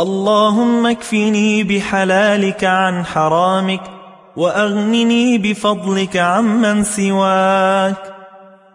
اللهم اكفني بحلالك عن حرامك وأغنني بفضلك عمن سواك